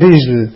rígido